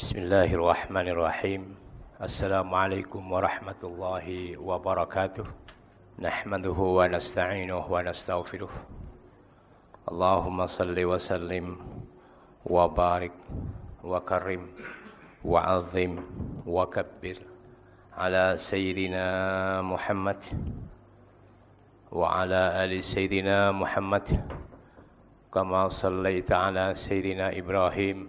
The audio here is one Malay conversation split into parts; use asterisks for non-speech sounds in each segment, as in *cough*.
بسم الله الرحمن الرحيم السلام عليكم ورحمة الله وبركاته نحمده ونستعينه ونستغفره اللهم صل وسلم وبارك وكرم وعظم وكبر على سيدنا محمد وعلى آل سيدنا محمد كما صليت على سيدنا إبراهيم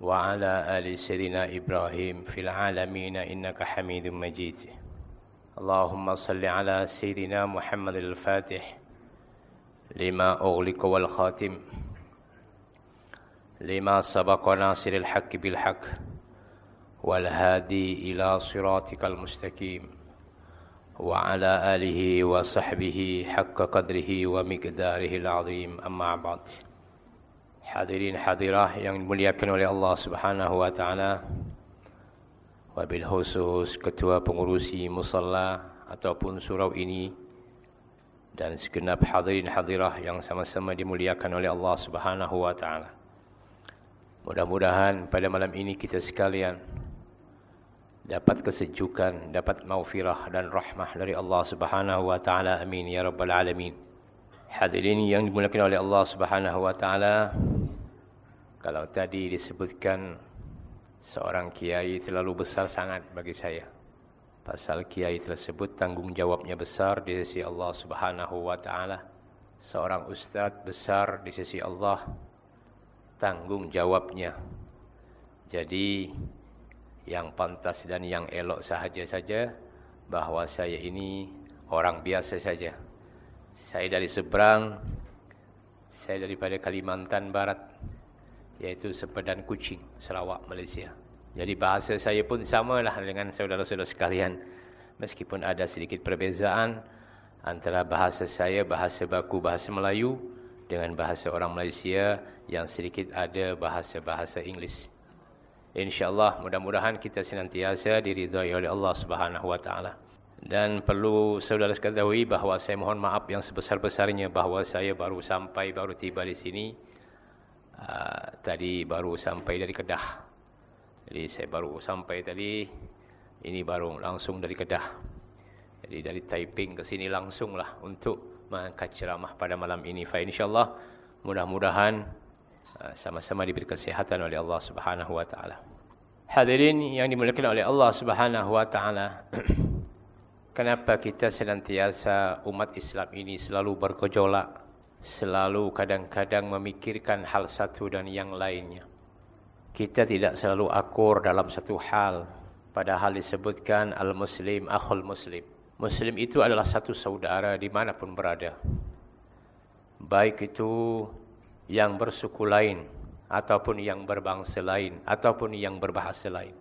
وعلى آل سيدنا إبراهيم في العالمين إنك حميد مجيد. اللهم صل على سيدنا محمد الفاتح لما أغلق والخاتم لما سبق ناصر الحق بالحق والهادي إلى صراطك المستقيم وعلى آله وصحبه حق قدره ومقداره العظيم. أما بعد Hadirin hadirah yang dimuliakan oleh Allah Subhanahu wa taala. Wabil khusus ketua pengurusi musalla ataupun surau ini dan segenap hadirin hadirah yang sama-sama dimuliakan oleh Allah Subhanahu wa taala. Mudah-mudahan pada malam ini kita sekalian dapat kesejukan, dapat maufirah dan rahmah dari Allah Subhanahu wa taala. Amin ya rabbal alamin. Hadirin yang dimuliakan oleh Allah Subhanahu wa taala. Kalau tadi disebutkan seorang kiai terlalu besar sangat bagi saya. Pasal kiai tersebut tanggungjawabnya besar di sisi Allah Subhanahu wa taala. Seorang ustaz besar di sisi Allah tanggungjawabnya. Jadi yang pantas dan yang elok sahaja saja bahawa saya ini orang biasa saja saya dari seberang, saya daripada Kalimantan Barat, yaitu Sempadan Kuching, Sarawak, Malaysia. Jadi bahasa saya pun samalah dengan saudara-saudara sekalian. Meskipun ada sedikit perbezaan antara bahasa saya, bahasa baku, bahasa Melayu dengan bahasa orang Malaysia yang sedikit ada bahasa-bahasa Inggeris. InsyaAllah mudah-mudahan kita senantiasa diridhai oleh Allah Subhanahu Taala. Dan perlu saudara ketahui bahawa saya mohon maaf yang sebesar-besarnya bahawa saya baru sampai, baru tiba di sini. Uh, tadi baru sampai dari Kedah. Jadi saya baru sampai tadi, ini baru langsung dari Kedah. Jadi dari Taiping ke sini langsunglah untuk mengangkat ceramah pada malam ini. Fa insyaAllah mudah-mudahan uh, sama-sama diberi kesehatan oleh Allah Subhanahu Wa Taala. Hadirin yang dimuliakan oleh Allah Subhanahu Wa Taala. *clears throat* Kenapa kita senantiasa umat Islam ini selalu bergejolak, selalu kadang-kadang memikirkan hal satu dan yang lainnya. Kita tidak selalu akur dalam satu hal, padahal disebutkan al-muslim akhul muslim. Muslim itu adalah satu saudara dimanapun berada. Baik itu yang bersuku lain, ataupun yang berbangsa lain, ataupun yang berbahasa lain.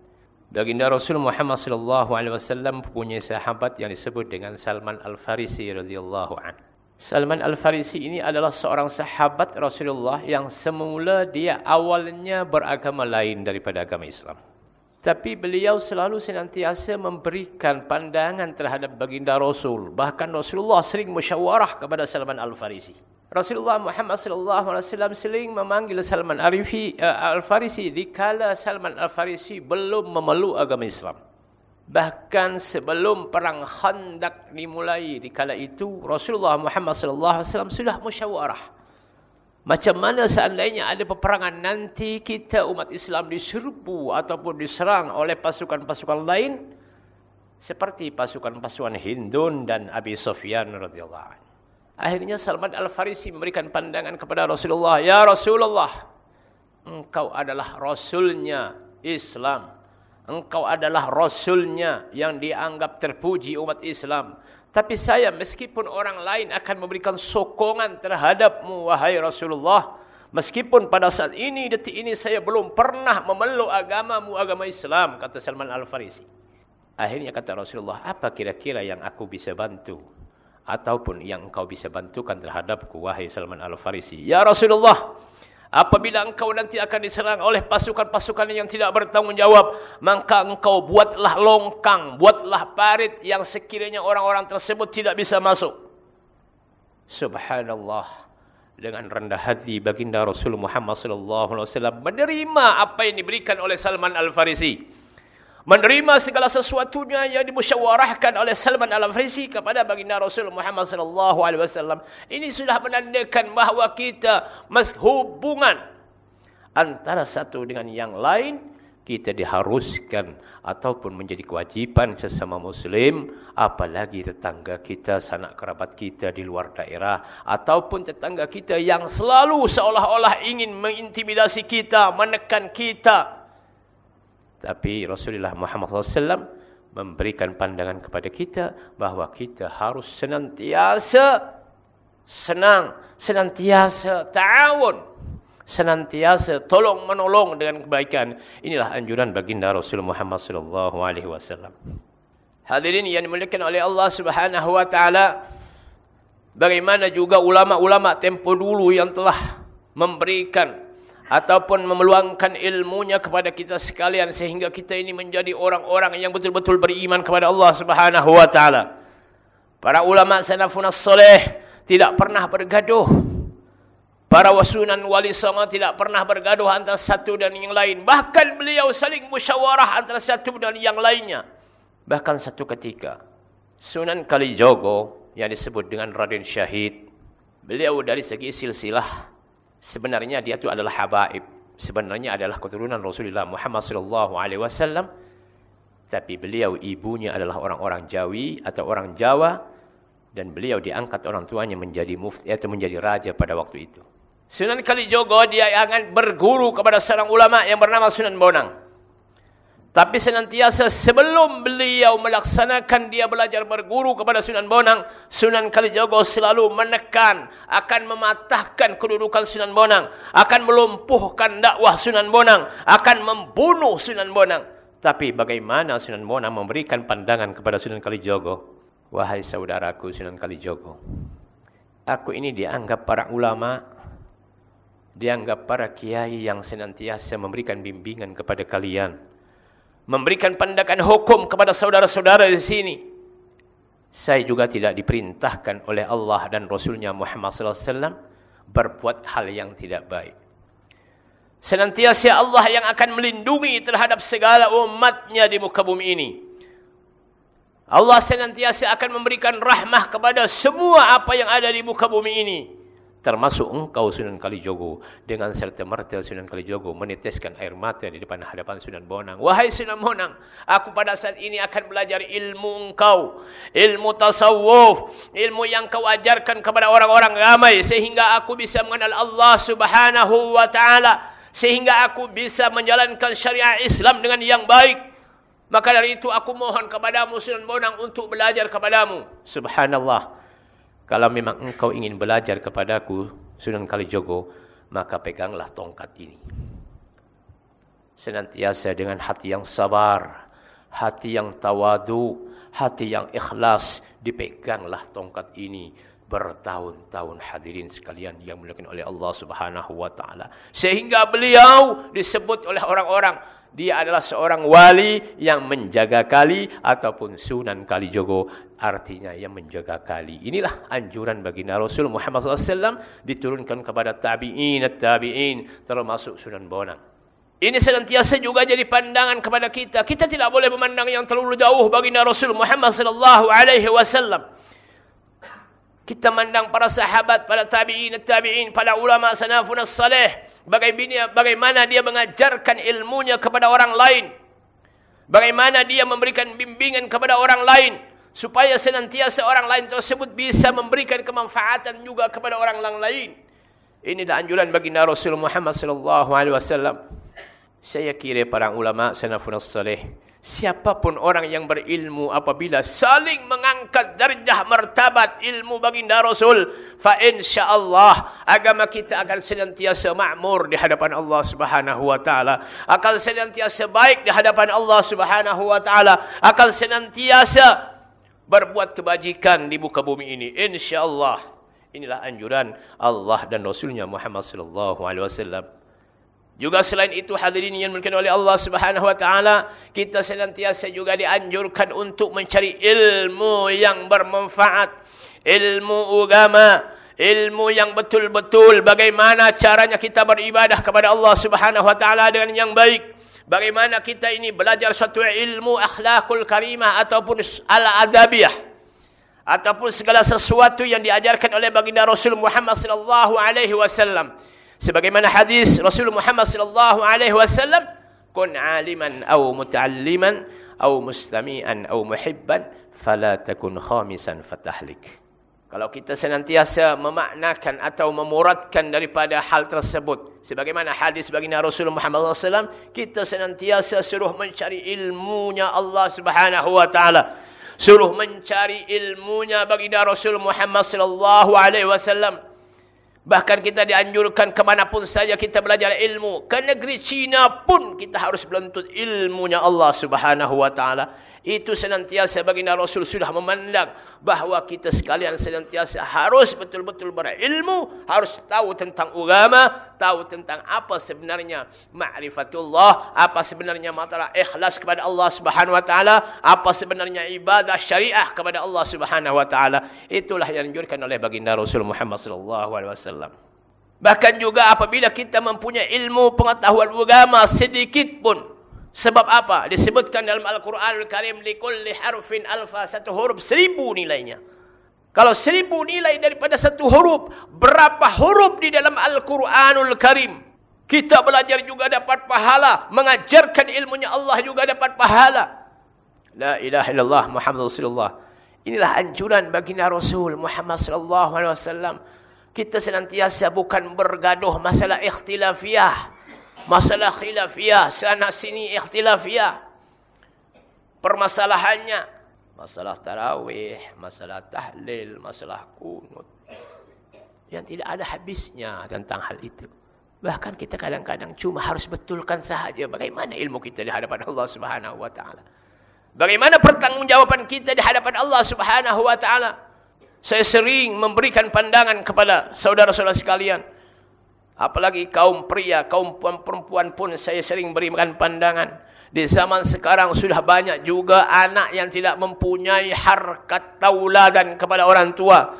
Baginda Rasul Muhammad sallallahu alaihi wasallam punya sahabat yang disebut dengan Salman Al-Farisi radhiyallahu an. Salman Al-Farisi ini adalah seorang sahabat Rasulullah yang semula dia awalnya beragama lain daripada agama Islam. Tapi beliau selalu senantiasa memberikan pandangan terhadap baginda Rasul. Bahkan Rasulullah sering musyawarah kepada Salman Al-Farisi. Rasulullah Muhammad sallallahu alaihi wasallam sering memanggil Salman Arifi uh, Al-Farisi dikala Salman Al-Farisi belum memeluk agama Islam. Bahkan sebelum perang Khandaq dimulai dikala itu Rasulullah Muhammad sallallahu alaihi wasallam sudah musyawarah. Macam mana seandainya ada peperangan nanti kita umat Islam diserbu ataupun diserang oleh pasukan-pasukan lain seperti pasukan-pasukan Hindun dan Abi Sufyan radhiyallahu. Akhirnya Salman Al-Farisi memberikan pandangan kepada Rasulullah. Ya Rasulullah, engkau adalah Rasulnya Islam. Engkau adalah Rasulnya yang dianggap terpuji umat Islam. Tapi saya meskipun orang lain akan memberikan sokongan terhadapmu, wahai Rasulullah. Meskipun pada saat ini, detik ini saya belum pernah memeluk agamamu, agama Islam. Kata Salman Al-Farisi. Akhirnya kata Rasulullah, apa kira-kira yang aku bisa bantu? ataupun yang engkau bisa bantukan terhadapku wahai Salman Al-Farisi ya Rasulullah apabila engkau nanti akan diserang oleh pasukan-pasukan yang tidak bertanggungjawab maka engkau buatlah longkang buatlah parit yang sekiranya orang-orang tersebut tidak bisa masuk. Subhanallah. Dengan rendah hati baginda Rasul Muhammad sallallahu alaihi wasallam menerima apa yang diberikan oleh Salman Al-Farisi menerima segala sesuatunya yang dimusyawarahkan oleh Salman Al-Farisi kepada baginda Rasul Muhammad sallallahu alaihi wasallam. Ini sudah menandakan bahawa kita hubungan antara satu dengan yang lain. Kita diharuskan ataupun menjadi kewajipan sesama muslim apalagi tetangga kita sanak kerabat kita di luar daerah ataupun tetangga kita yang selalu seolah-olah ingin mengintimidasi kita menekan kita tapi Rasulullah Muhammad SAW memberikan pandangan kepada kita bahawa kita harus senantiasa senang, senantiasa ta'awun, senantiasa tolong menolong dengan kebaikan. Inilah anjuran baginda Rasulullah Muhammad SAW. Hadirin yang dimuliakan oleh Allah Subhanahu wa taala bagaimana juga ulama-ulama tempo dulu yang telah memberikan ataupun memeluangkan ilmunya kepada kita sekalian sehingga kita ini menjadi orang-orang yang betul-betul beriman kepada Allah Subhanahu wa taala. Para ulama salafun salih tidak pernah bergaduh. Para wasunan wali songo tidak pernah bergaduh antara satu dan yang lain. Bahkan beliau saling musyawarah antara satu dan yang lainnya. Bahkan satu ketika Sunan Kalijogo yang disebut dengan Raden Syahid beliau dari segi silsilah sebenarnya dia itu adalah habaib. Sebenarnya adalah keturunan Rasulullah Muhammad sallallahu alaihi wasallam. Tapi beliau ibunya adalah orang-orang Jawi atau orang Jawa dan beliau diangkat orang tuanya menjadi mufti atau menjadi raja pada waktu itu. Sunan Kalijogo dia akan berguru kepada seorang ulama yang bernama Sunan Bonang. Tapi senantiasa sebelum beliau melaksanakan dia belajar berguru kepada Sunan Bonang, Sunan Kalijogo selalu menekan akan mematahkan kedudukan Sunan Bonang, akan melumpuhkan dakwah Sunan Bonang, akan membunuh Sunan Bonang. Tapi bagaimana Sunan Bonang memberikan pandangan kepada Sunan Kalijogo? Wahai saudaraku Sunan Kalijogo, aku ini dianggap para ulama, dianggap para kiai yang senantiasa memberikan bimbingan kepada kalian memberikan pandangan hukum kepada saudara-saudara di sini. Saya juga tidak diperintahkan oleh Allah dan Rasulnya Muhammad SAW berbuat hal yang tidak baik. Senantiasa Allah yang akan melindungi terhadap segala umatnya di muka bumi ini. Allah senantiasa akan memberikan rahmah kepada semua apa yang ada di muka bumi ini termasuk engkau Sunan Kalijogo. Dengan serta merta Sunan Kalijogo meneteskan air mata di depan hadapan Sunan Bonang. Wahai Sunan Bonang aku pada saat ini akan belajar ilmu engkau. Ilmu tasawuf. Ilmu yang kau ajarkan kepada orang-orang ramai. Sehingga aku bisa mengenal Allah Subhanahu wa taala. Sehingga aku bisa menjalankan syariat Islam dengan yang baik. Maka dari itu aku mohon kepadamu Sunan Bonang untuk belajar kepadamu. Subhanallah kalau memang engkau ingin belajar kepadaku, Sunan Kalijogo, maka peganglah tongkat ini. Senantiasa dengan hati yang sabar, hati yang tawadu, hati yang ikhlas, dipeganglah tongkat ini bertahun-tahun hadirin sekalian yang dimuliakan oleh Allah Subhanahu wa taala. Sehingga beliau disebut oleh orang-orang dia adalah seorang wali yang menjaga kali ataupun sunan kali jogo artinya yang menjaga kali. Inilah anjuran bagi Rasul Muhammad SAW diturunkan kepada tabi'in tabi'in termasuk sunan bonang. Ini senantiasa juga jadi pandangan kepada kita. Kita tidak boleh memandang yang terlalu jauh bagi Rasul Muhammad sallallahu alaihi wasallam. Kita mandang para sahabat, para tabi'in tabi'in, para ulama sanafun as-salih bagaimana dia mengajarkan ilmunya kepada orang lain. Bagaimana dia memberikan bimbingan kepada orang lain supaya senantiasa orang lain tersebut bisa memberikan kemanfaatan juga kepada orang lain. Ini adalah anjuran baginda Rasul Muhammad wasallam. Saya kira para ulama salafun salih siapapun orang yang berilmu apabila saling mengangkat darjah martabat ilmu baginda Rasul fa insyaallah agama kita akan senantiasa makmur di hadapan Allah Subhanahu wa taala akan senantiasa baik di hadapan Allah Subhanahu wa taala akan senantiasa berbuat kebajikan di muka bumi ini. Insyaallah. Inilah anjuran Allah dan Rasulnya Muhammad sallallahu alaihi wasallam juga selain itu hadirin yang mungkin oleh Allah Subhanahu wa taala, kita senantiasa juga dianjurkan untuk mencari ilmu yang bermanfaat, ilmu agama, ilmu yang betul-betul bagaimana caranya kita beribadah kepada Allah Subhanahu wa taala dengan yang baik. Bagaimana kita ini belajar suatu ilmu akhlakul karimah ataupun al-adabiyah ataupun segala sesuatu yang diajarkan oleh baginda Rasul Muhammad sallallahu alaihi wasallam. Sebagaimana hadis Rasul Muhammad sallallahu alaihi wasallam, "Kun 'aliman aw muta'alliman aw mustami'an aw muhibban fala takun khamisan fatahlik." Kalau kita senantiasa memaknakan atau memuratkan daripada hal tersebut. Sebagaimana hadis baginda Rasulullah Muhammad SAW. Kita senantiasa suruh mencari ilmunya Allah Subhanahu Wa Taala. Suruh mencari ilmunya baginda Rasulullah Muhammad SAW. Bahkan kita dianjurkan kemanapun saja kita belajar ilmu. Ke negeri Cina pun kita harus beluntut ilmunya Allah Subhanahu Wa Taala itu senantiasa baginda Rasul sudah memandang bahawa kita sekalian senantiasa harus betul-betul berilmu, harus tahu tentang agama, tahu tentang apa sebenarnya ma'rifatullah, apa sebenarnya masalah ikhlas kepada Allah Subhanahu wa taala, apa sebenarnya ibadah syariah kepada Allah Subhanahu wa taala. Itulah yang dianjurkan oleh baginda Rasul Muhammad sallallahu alaihi wasallam. Bahkan juga apabila kita mempunyai ilmu pengetahuan agama sedikit pun Sebab apa? Disebutkan dalam Al-Quranul Karim likulli harfin alfa satu huruf seribu nilainya. Kalau seribu nilai daripada satu huruf, berapa huruf di dalam Al-Quranul Karim? Kita belajar juga dapat pahala, mengajarkan ilmunya Allah juga dapat pahala. La ilaha illallah Muhammad Rasulullah. Inilah anjuran baginda Rasul Muhammad sallallahu alaihi wasallam. Kita senantiasa bukan bergaduh masalah ikhtilafiyah masalah khilafiyah sana sini ikhtilafiyah. Permasalahannya masalah tarawih masalah tahlil masalah kunut. Yang tidak ada habisnya tentang hal itu. Bahkan kita kadang-kadang cuma harus betulkan sahaja bagaimana ilmu kita di hadapan Allah Subhanahu taala. Bagaimana pertanggungjawaban kita di hadapan Allah Subhanahu taala saya sering memberikan pandangan kepada saudara-saudara sekalian Apalagi kaum pria, kaum perempuan pun saya sering berikan pandangan. Di zaman sekarang sudah banyak juga anak yang tidak mempunyai harkat tauladan kepada orang tua.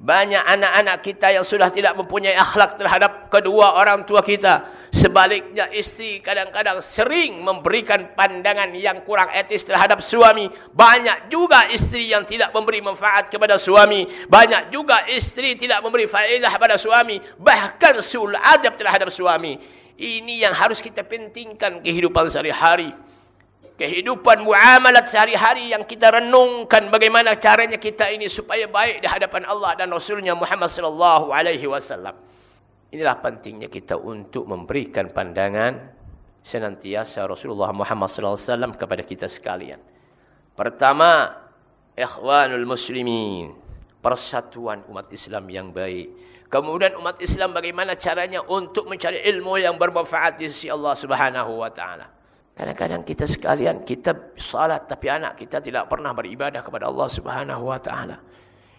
Banyak anak-anak kita yang sudah tidak mempunyai akhlak terhadap kedua orang tua kita. Sebaliknya istri kadang-kadang sering memberikan pandangan yang kurang etis terhadap suami. Banyak juga istri yang tidak memberi manfaat kepada suami. Banyak juga istri tidak memberi faedah kepada suami. Bahkan sul adab terhadap suami. Ini yang harus kita pentingkan kehidupan sehari-hari kehidupan muamalat sehari-hari yang kita renungkan bagaimana caranya kita ini supaya baik di hadapan Allah dan Rasulnya Muhammad sallallahu alaihi wasallam. Inilah pentingnya kita untuk memberikan pandangan senantiasa Rasulullah Muhammad sallallahu alaihi wasallam kepada kita sekalian. Pertama, ikhwanul muslimin, persatuan umat Islam yang baik. Kemudian umat Islam bagaimana caranya untuk mencari ilmu yang bermanfaat di sisi Allah Subhanahu wa taala. Kadang-kadang kita sekalian kita salat tapi anak kita tidak pernah beribadah kepada Allah Subhanahu wa taala.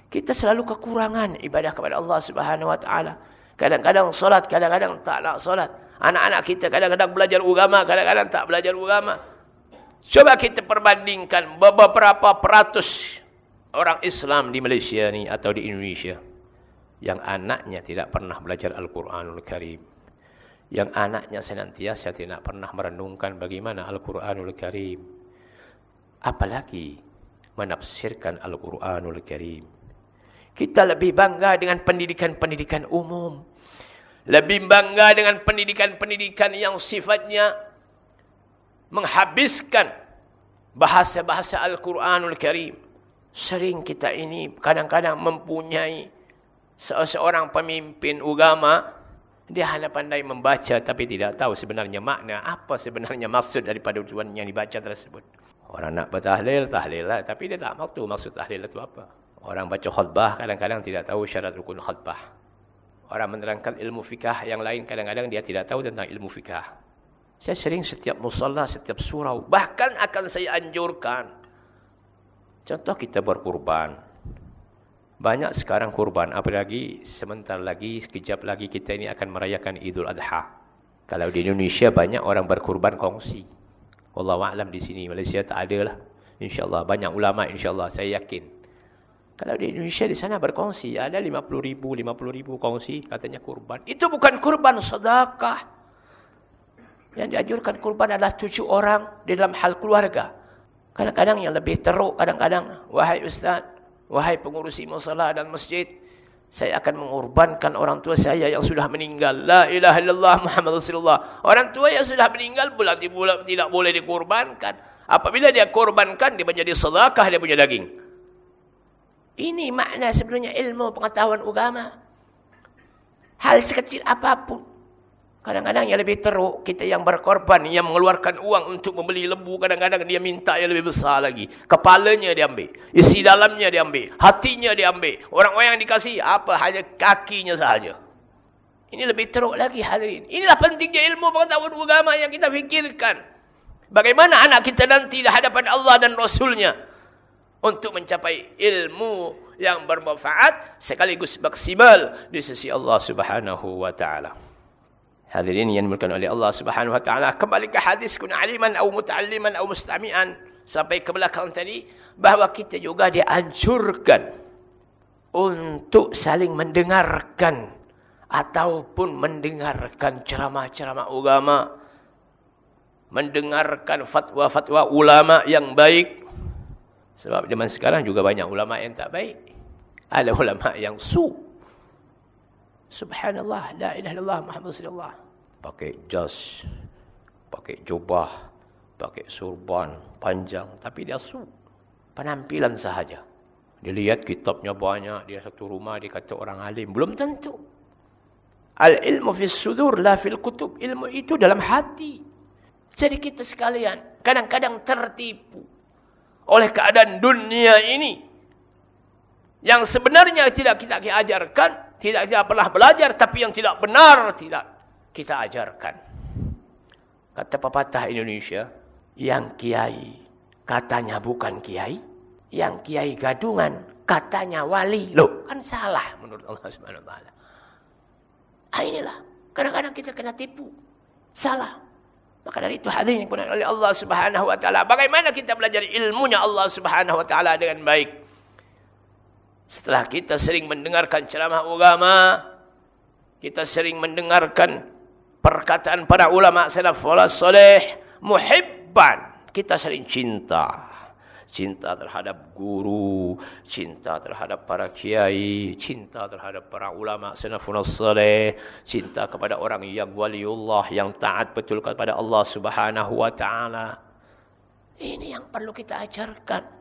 Kita selalu kekurangan ibadah kepada Allah Subhanahu wa taala. Kadang-kadang salat, kadang-kadang tak nak salat. Anak-anak kita kadang-kadang belajar agama, kadang-kadang tak belajar agama. Coba kita perbandingkan beberapa peratus orang Islam di Malaysia ni atau di Indonesia yang anaknya tidak pernah belajar Al-Quranul Karim yang anaknya senantiasa tidak pernah merenungkan bagaimana Al-Quranul Karim. Apalagi menafsirkan Al-Quranul Karim. Kita lebih bangga dengan pendidikan-pendidikan umum. Lebih bangga dengan pendidikan-pendidikan yang sifatnya menghabiskan bahasa-bahasa Al-Quranul Karim. Sering kita ini kadang-kadang mempunyai seorang pemimpin agama dia hanya pandai membaca tapi tidak tahu sebenarnya makna apa sebenarnya maksud daripada tujuan yang dibaca tersebut. Orang nak bertahlil, tahlil lah. Tapi dia tak mahu maksud tahlil itu apa. Orang baca khutbah kadang-kadang tidak tahu syarat rukun khutbah. Orang menerangkan ilmu fikah yang lain kadang-kadang dia tidak tahu tentang ilmu fikah. Saya sering setiap musalla, setiap surau. Bahkan akan saya anjurkan. Contoh kita berkurban. Banyak sekarang kurban. Apalagi sebentar lagi, sekejap lagi kita ini akan merayakan Idul Adha. Kalau di Indonesia banyak orang berkurban kongsi. Allah Alam di sini. Malaysia tak ada lah. InsyaAllah. Banyak ulama insyaAllah. Saya yakin. Kalau di Indonesia di sana berkongsi, ada 50 ribu, 50 ribu kongsi, katanya kurban. Itu bukan kurban sedekah. Yang diajurkan kurban adalah tujuh orang di dalam hal keluarga. Kadang-kadang yang lebih teruk, kadang-kadang, wahai ustaz, wahai pengurusi musalah dan masjid, saya akan mengorbankan orang tua saya yang sudah meninggal. La ilaha illallah Muhammad Rasulullah. Orang tua yang sudah meninggal bulan tidak boleh dikorbankan. Apabila dia korbankan, dia menjadi sedekah, dia punya daging. Ini makna sebenarnya ilmu pengetahuan agama. Hal sekecil apapun. Kadang-kadang yang lebih teruk, kita yang berkorban, yang mengeluarkan uang untuk membeli lembu, kadang-kadang dia minta yang lebih besar lagi. Kepalanya diambil, isi dalamnya diambil, hatinya diambil. Orang-orang yang dikasih, apa hanya kakinya sahaja. Ini lebih teruk lagi hadirin. Inilah pentingnya ilmu pengetahuan agama yang kita fikirkan. Bagaimana anak kita nanti di hadapan Allah dan Rasulnya untuk mencapai ilmu yang bermanfaat sekaligus maksimal di sisi Allah Subhanahu wa taala. Hadirin yang dimulakan oleh Allah Subhanahu wa taala, kembali ke hadis kun aliman atau muta'alliman atau mustami'an. Sampai ke belakang tadi bahawa kita juga dianjurkan untuk saling mendengarkan ataupun mendengarkan ceramah-ceramah agama mendengarkan fatwa-fatwa ulama yang baik. Sebab zaman sekarang juga banyak ulama yang tak baik. Ada ulama yang su Subhanallah, la ilaha illallah Muhammad Rasulullah. Pakai jas, pakai jubah, pakai surban panjang, tapi dia su. Penampilan sahaja. Dia lihat kitabnya banyak, dia satu rumah, dia kata orang alim. Belum tentu. Al-ilmu fis sudur, la fil kutub. Ilmu itu dalam hati. Jadi kita sekalian, kadang-kadang tertipu oleh keadaan dunia ini. Yang sebenarnya tidak kita ajarkan, tidak kita pernah belajar tapi yang tidak benar tidak kita ajarkan. Kata pepatah Indonesia, yang kiai katanya bukan kiai, yang kiai gadungan katanya wali. Loh, kan salah menurut Allah Subhanahu wa taala. Ah inilah, kadang-kadang kita kena tipu. Salah. Maka dari itu hadirin pun oleh Allah Subhanahu wa taala, bagaimana kita belajar ilmunya Allah Subhanahu wa taala dengan baik? Setelah kita sering mendengarkan ceramah agama, kita sering mendengarkan perkataan para ulama salaf saleh, muhibban, kita sering cinta. Cinta terhadap guru, cinta terhadap para kiai, cinta terhadap para ulama salafun saleh, cinta kepada orang yang waliullah yang taat betul kepada Allah Subhanahu wa taala. Ini yang perlu kita ajarkan.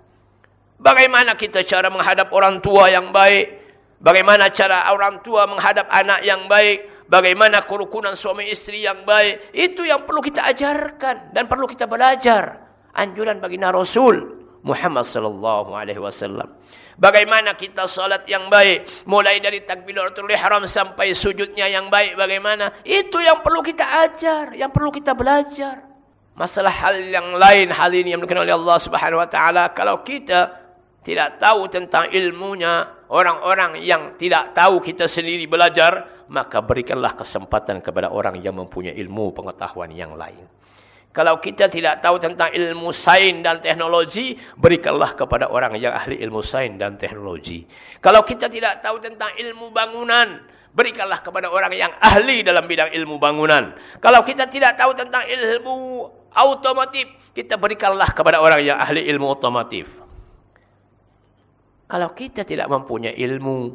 Bagaimana kita cara menghadap orang tua yang baik? Bagaimana cara orang tua menghadap anak yang baik? Bagaimana kerukunan suami istri yang baik? Itu yang perlu kita ajarkan dan perlu kita belajar. Anjuran bagi Rasul Muhammad sallallahu alaihi wasallam. Bagaimana kita salat yang baik, mulai dari takbiratul ihram sampai sujudnya yang baik bagaimana? Itu yang perlu kita ajar, yang perlu kita belajar. Masalah hal yang lain hal ini yang dikenal oleh Allah Subhanahu wa taala kalau kita tidak tahu tentang ilmunya orang-orang yang tidak tahu kita sendiri belajar maka berikanlah kesempatan kepada orang yang mempunyai ilmu pengetahuan yang lain. Kalau kita tidak tahu tentang ilmu sains dan teknologi berikanlah kepada orang yang ahli ilmu sains dan teknologi. Kalau kita tidak tahu tentang ilmu bangunan berikanlah kepada orang yang ahli dalam bidang ilmu bangunan. Kalau kita tidak tahu tentang ilmu otomotif kita berikanlah kepada orang yang ahli ilmu otomotif kalau kita tidak mempunyai ilmu,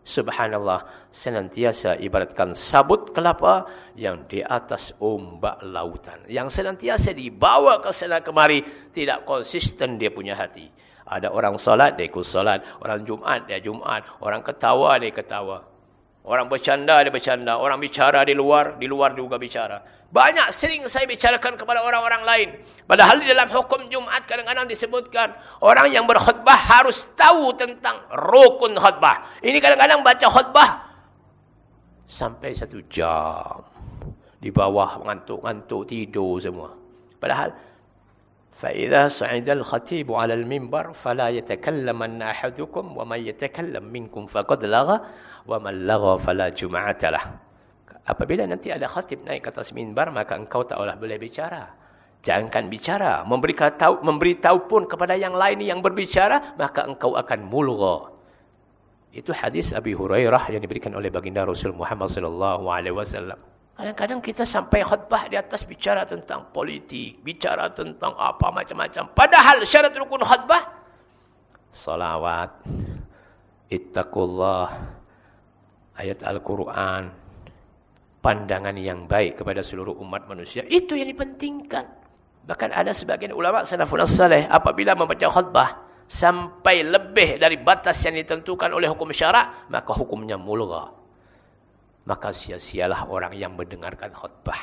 subhanallah, senantiasa ibaratkan sabut kelapa yang di atas ombak lautan. Yang senantiasa dibawa ke sana kemari, tidak konsisten dia punya hati. Ada orang salat, dia ikut salat. Orang Jumat, dia Jumat. Orang ketawa, dia ketawa. Orang bercanda, dia bercanda. Orang bicara di luar, di luar juga bicara. Banyak sering saya bicarakan kepada orang-orang lain. Padahal di dalam hukum Jumat kadang-kadang disebutkan. Orang yang berkhutbah harus tahu tentang rukun khutbah. Ini kadang-kadang baca khutbah. Sampai satu jam. Di bawah ngantuk-ngantuk tidur semua. Padahal. فإذا صعد الخطيب على المنبر فلا يتكلم أحدكم ومن يتكلم منكم فقد لغى وَمَنْ لَغَى فَلَا جُمْعَةَ لَهُ Apabila nanti ada khatib naik ke atas minbar, maka engkau tak boleh bicara. Jangankan bicara. Memberi tahu, memberi tahu pun kepada yang lain yang berbicara, maka engkau akan mulgha. Itu hadis Abi Hurairah yang diberikan oleh baginda Rasul Muhammad sallallahu alaihi wasallam. Kadang-kadang kita sampai khutbah di atas bicara tentang politik, bicara tentang apa macam-macam. Padahal syarat rukun khutbah salawat, ittaqullah, ayat Al-Quran, pandangan yang baik kepada seluruh umat manusia. Itu yang dipentingkan. Bahkan ada sebagian ulama salafun salih apabila membaca khutbah, sampai lebih dari batas yang ditentukan oleh hukum syarak, maka hukumnya mulgha. Maka sia-sialah orang yang mendengarkan khutbah.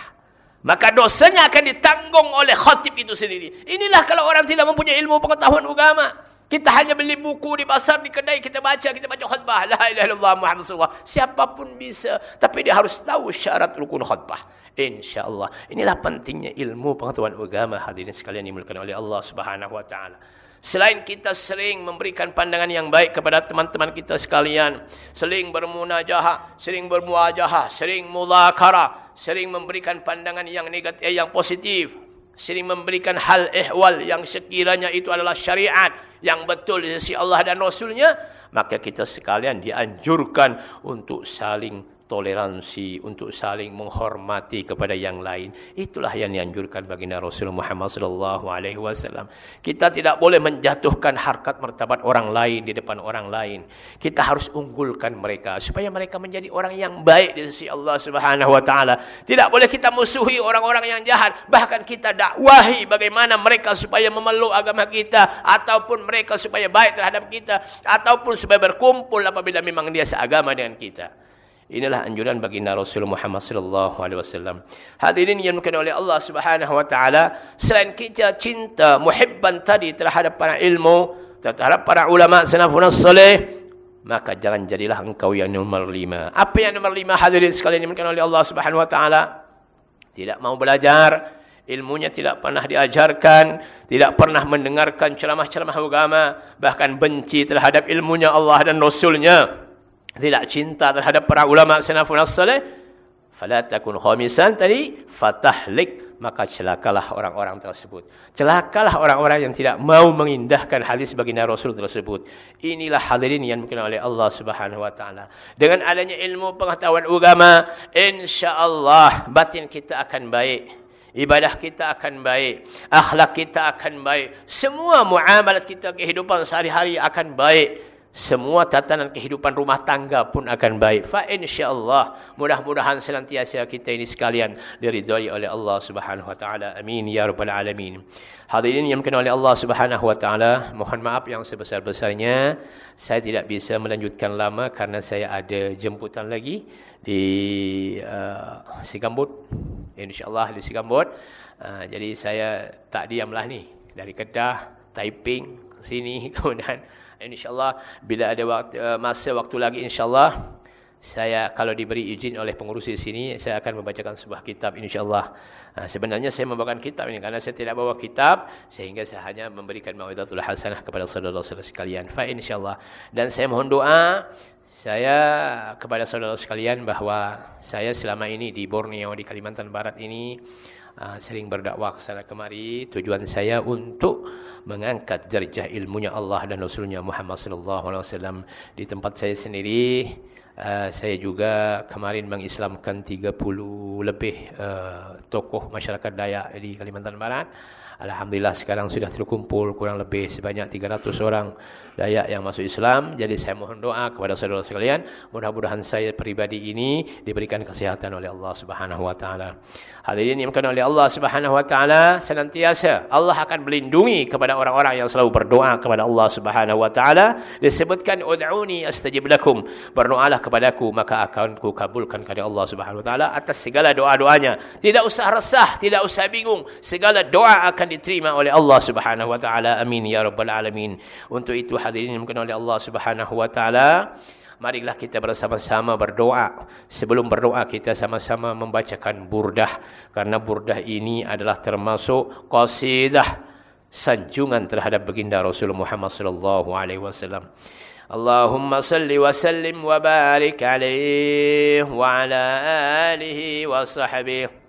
Maka dosanya akan ditanggung oleh khatib itu sendiri. Inilah kalau orang tidak mempunyai ilmu pengetahuan agama. Kita hanya beli buku di pasar, di kedai, kita baca, kita baca khutbah. La ilaha illallah Muhammad Rasulullah. Siapapun bisa. Tapi dia harus tahu syarat rukun khutbah. InsyaAllah. Inilah pentingnya ilmu pengetahuan agama. Hadirin sekalian dimulakan oleh Allah subhanahu wa ta'ala. Selain kita sering memberikan pandangan yang baik kepada teman-teman kita sekalian. Sering bermunajah, sering bermuajah, sering mulakara. Sering memberikan pandangan yang negatif, eh, yang positif. Sering memberikan hal ehwal yang sekiranya itu adalah syariat. Yang betul di sisi Allah dan Rasulnya. Maka kita sekalian dianjurkan untuk saling toleransi untuk saling menghormati kepada yang lain. Itulah yang dianjurkan baginda Rasulullah Muhammad sallallahu alaihi wasallam. Kita tidak boleh menjatuhkan harkat martabat orang lain di depan orang lain. Kita harus unggulkan mereka supaya mereka menjadi orang yang baik di sisi Allah Subhanahu wa taala. Tidak boleh kita musuhi orang-orang yang jahat. Bahkan kita dakwahi bagaimana mereka supaya memeluk agama kita ataupun mereka supaya baik terhadap kita ataupun supaya berkumpul apabila memang dia seagama dengan kita Inilah anjuran baginda Rasulullah Muhammad sallallahu alaihi wasallam. Hadirin yang dimuliakan oleh Allah Subhanahu wa taala, selain kita cinta muhibban tadi terhadap para ilmu, terhadap para ulama salafun salih, maka jangan jadilah engkau yang nomor lima. Apa yang nomor lima hadirin sekalian dimuliakan oleh Allah Subhanahu wa taala? Tidak mau belajar, ilmunya tidak pernah diajarkan, tidak pernah mendengarkan ceramah-ceramah agama, bahkan benci terhadap ilmunya Allah dan Rasulnya tidak cinta terhadap para ulama salafun salih fala takun khamisan tadi fatahlik maka celakalah orang-orang tersebut. Celakalah orang-orang yang tidak mau mengindahkan hadis baginda Rasul tersebut. Inilah hadirin yang mungkin oleh Allah Subhanahu wa taala. Dengan adanya ilmu pengetahuan agama insyaallah batin kita akan baik ibadah kita akan baik akhlak kita akan baik semua muamalat kita kehidupan sehari-hari akan baik semua tatanan kehidupan rumah tangga pun akan baik. Fa insyaallah mudah-mudahan senantiasa kita ini sekalian diridhai oleh Allah Subhanahu wa taala. Amin ya rabbal alamin. Hadirin yang dikenal oleh Allah Subhanahu wa taala, mohon maaf yang sebesar-besarnya saya tidak bisa melanjutkan lama karena saya ada jemputan lagi di uh, Sigambut. Insyaallah di Sigambut. Uh, jadi saya tak diamlah ni dari Kedah, Taiping sini *laughs* kemudian InsyaAllah bila ada waktu, uh, masa waktu lagi insyaAllah saya kalau diberi izin oleh pengurus di sini saya akan membacakan sebuah kitab insyaallah. Uh, sebenarnya saya membawakan kitab ini karena saya tidak bawa kitab sehingga saya hanya memberikan mau'izatul hasanah kepada saudara-saudara sekalian. Fa insyaallah. Dan saya mohon doa saya kepada saudara sekalian bahawa saya selama ini di Borneo di Kalimantan Barat ini uh, sering berdakwah ke sana kemari tujuan saya untuk mengangkat darjah ilmunya Allah dan Rasulnya Muhammad sallallahu alaihi wasallam. Di tempat saya sendiri uh, saya juga kemarin mengislamkan 30 lebih uh, tokoh masyarakat Dayak di Kalimantan Barat Alhamdulillah sekarang sudah terkumpul kurang lebih sebanyak 300 orang Dayak yang masuk Islam. Jadi saya mohon doa kepada saudara sekalian, mudah-mudahan saya pribadi ini diberikan kesehatan oleh Allah Subhanahu wa taala. Hadirin yang oleh Allah Subhanahu wa taala, senantiasa Allah akan melindungi kepada orang-orang yang selalu berdoa kepada Allah Subhanahu wa taala. Disebutkan ud'uni astajib lakum. Berdoalah kepadaku maka akan ku kabulkan kepada Allah Subhanahu wa taala atas segala doa-doanya. Tidak usah resah, tidak usah bingung. Segala doa akan diterima oleh Allah Subhanahu wa taala. Amin ya rabbal alamin. Untuk itu hadirin yang oleh Allah Subhanahu wa taala, marilah kita bersama-sama berdoa. Sebelum berdoa kita sama-sama membacakan burdah karena burdah ini adalah termasuk qasidah sanjungan terhadap baginda Rasulullah Muhammad sallallahu alaihi wasallam. Allahumma salli wa sallim wa barik alaihi wa ala alihi wa sahbihi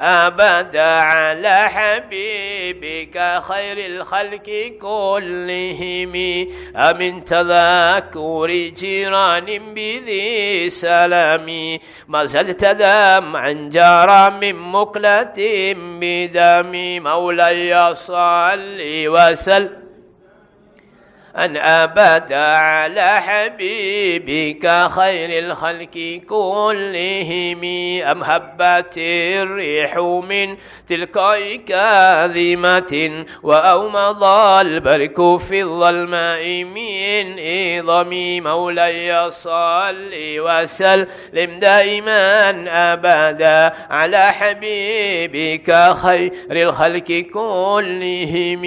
أبدا على حبيبك خير الخلق كلهم. أمن تذكر جيران بذي سلام. ما زلت دمعا جرى من مقلة بدم. مولاي صل وسلم. أن أبد على حبيبك خير الخلق كلهم أم هبت الريح من تلقاء كاذمة وأومض البرك في الظلماء من إظم مولاي صل وسلم دائما أبدا على حبيبك خير الخلق كلهم.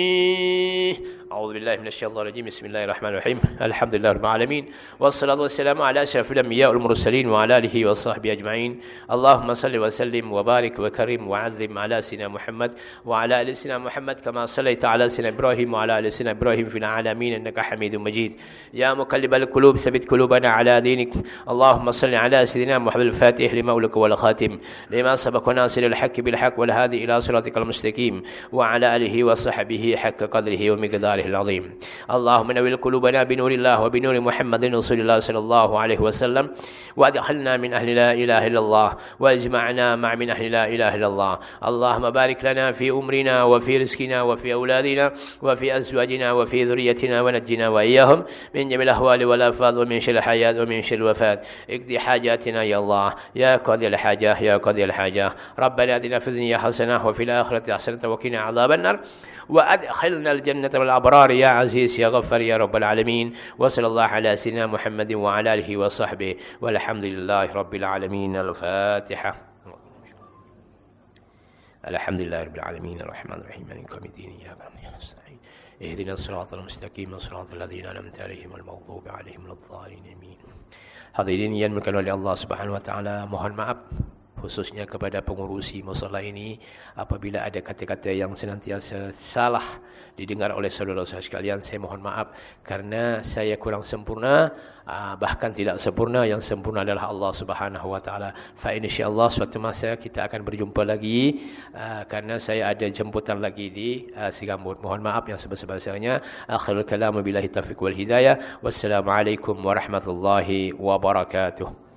أعوذ بالله من الشيطان الرجيم. بسم الله الرحمن الرحيم. الحمد لله رب العالمين. والصلاة والسلام على أشرف الأنبياء والمرسلين وعلى آله وصحبه أجمعين. اللهم صل وسلم وبارك وكرم وعظم على سيدنا محمد وعلى آل سيدنا محمد كما صليت على سيدنا إبراهيم وعلى آل سيدنا إبراهيم في العالمين إنك حميد مجيد. يا مقلب القلوب ثبت قلوبنا على دينك. اللهم صل على سيدنا محمد الفاتح لما أولك والخاتم. لما سبق وناصر الحق بالحق والهادي إلى صراطك المستقيم. وعلى آله وصحبه حق قدره ومقداره. الله العظيم. اللهم نوّر قلوبنا بنور الله وبنور محمد رسول الله صلى الله عليه وسلم وادخلنا من أهل لا إله إلا الله واجمعنا مع من أهل لا إله إلا الله. اللهم بارك لنا في أمرنا وفي رزقنا وفي أولادنا وفي أزواجنا وفي ذريتنا ونجنا وإياهم من جميع الأهوال والآفات ومن شر الحياة ومن شر الوفاة. اقضي حاجاتنا يا الله. يا قاضي الحاجة يا قاضي الحاجة. ربنا آتنا في الدنيا حسنة وفي الآخرة حسنة وقنا عذاب النار. وأدخلنا الجنة والأبرار يا عزيز يا غفر يا رب العالمين. وصلى الله على سيدنا محمد وعلى آله وصحبه. والحمد لله رب العالمين. الفاتحة. الحمد لله رب العالمين. الرحمن الرحيم. مالك يوم الدين. إياك نعبد نستعين. اهدنا الصراط المستقيم. صراط الذين أنعمت عليهم المغضوب عليهم الضالين. آمين. Hadirin yang dimuliakan oleh Allah Subhanahu wa taala, mohon maaf khususnya kepada pengurusi musola ini apabila ada kata-kata yang senantiasa salah didengar oleh saudara-saudara sekalian saya mohon maaf karena saya kurang sempurna ah, bahkan tidak sempurna. Yang sempurna adalah Allah Subhanahu wa taala. Fa insyaallah suatu masa kita akan berjumpa lagi ah, karena saya ada jemputan lagi di ah, Sigambut. Mohon maaf yang sebesar-besarnya. Akhirul kalam billahi taufiq wal hidayah. Wassalamualaikum warahmatullahi wabarakatuh